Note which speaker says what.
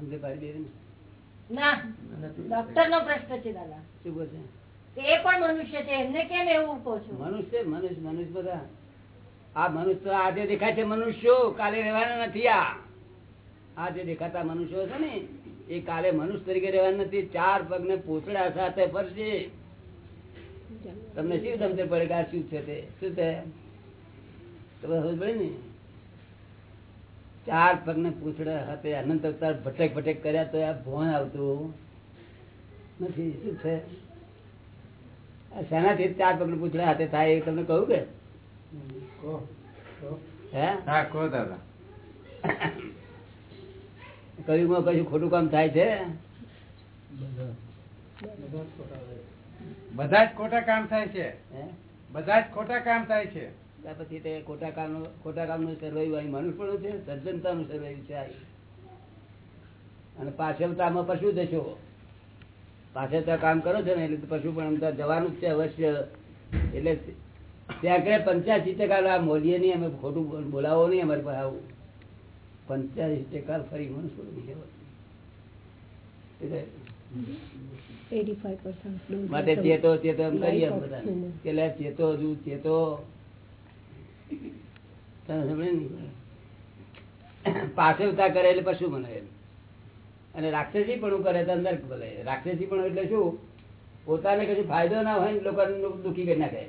Speaker 1: સમજે પાડી દે ને.
Speaker 2: ડોક્ટર નો પ્રશ્ન છે દાદા.
Speaker 1: શું કહે છે?
Speaker 2: કે પણ મનુષ્ય છે એમને કેમ એવું કહો છો?
Speaker 1: મનુષ્ય મનુષ્ય મનુષ્ય બધા. આ મનુષ્ય આજે દેખાય છે મનુષ્યો કાલે રહેવાના નથી આ. આ દેખાતા મનુષ્યો છે ને એ કાલે મનુષ્ય તરીકે રહેવાના નથી. ચાર પગ ને પૂછડા સાથે ફરશે. તમને શિવ તમને પડે કે આ શું છે તે? શું છે? તમે સમજ પડે ને? ચાર પગ ને પૂછડા અનંત અવતાર ભટક ભટક કર્યા તો આ ભોન આવતું. નથી શું છે? શેનાથી ચાર પગ ને પૂછડા હાથે થાય એ તમને કહ્યું કે? હે?
Speaker 3: હા કહો દાદા.
Speaker 1: કયુગમાં કશું ખોટું કામ થાય છે?
Speaker 3: બધા જ ખોટા કામ થાય છે.
Speaker 1: હે?
Speaker 3: બધા જ ખોટા કામ થાય છે.
Speaker 1: ત્યાર પછી તે ખોટા કામ ખોટા કામનું સર્વાયું અહીં મનુષ્ય છે સજ્જનતા નું સર્વાયું છે. અને પાછળતામાં પશુ જશો પાછળતા કામ કરો છો ને એટલે પશુ પણ અમદાવાદ જવાનું જ છે અવશ્ય. એટલે ત્યાં આગળ પંચ્યાસી ટકા આ મોલીએ નહીં અમે ખોટું બોલાવો નહીં અમારી પાસે આવું. પંચ્યાસી ટકા ફરી મનુષ્ય માટે ચેતો ચેતો એમ કરીએ બધા. ચેતો હજુ ચેતો? પાછળતા કરે એટલે પશુ બને અને રાક્ષસી પણ કરે તો અંદર ભલે. રાક્ષસી પણ એટલે શું? પોતાને કશું ફાયદો ના હોય ને લોકોને દુઃખી કરી નાખે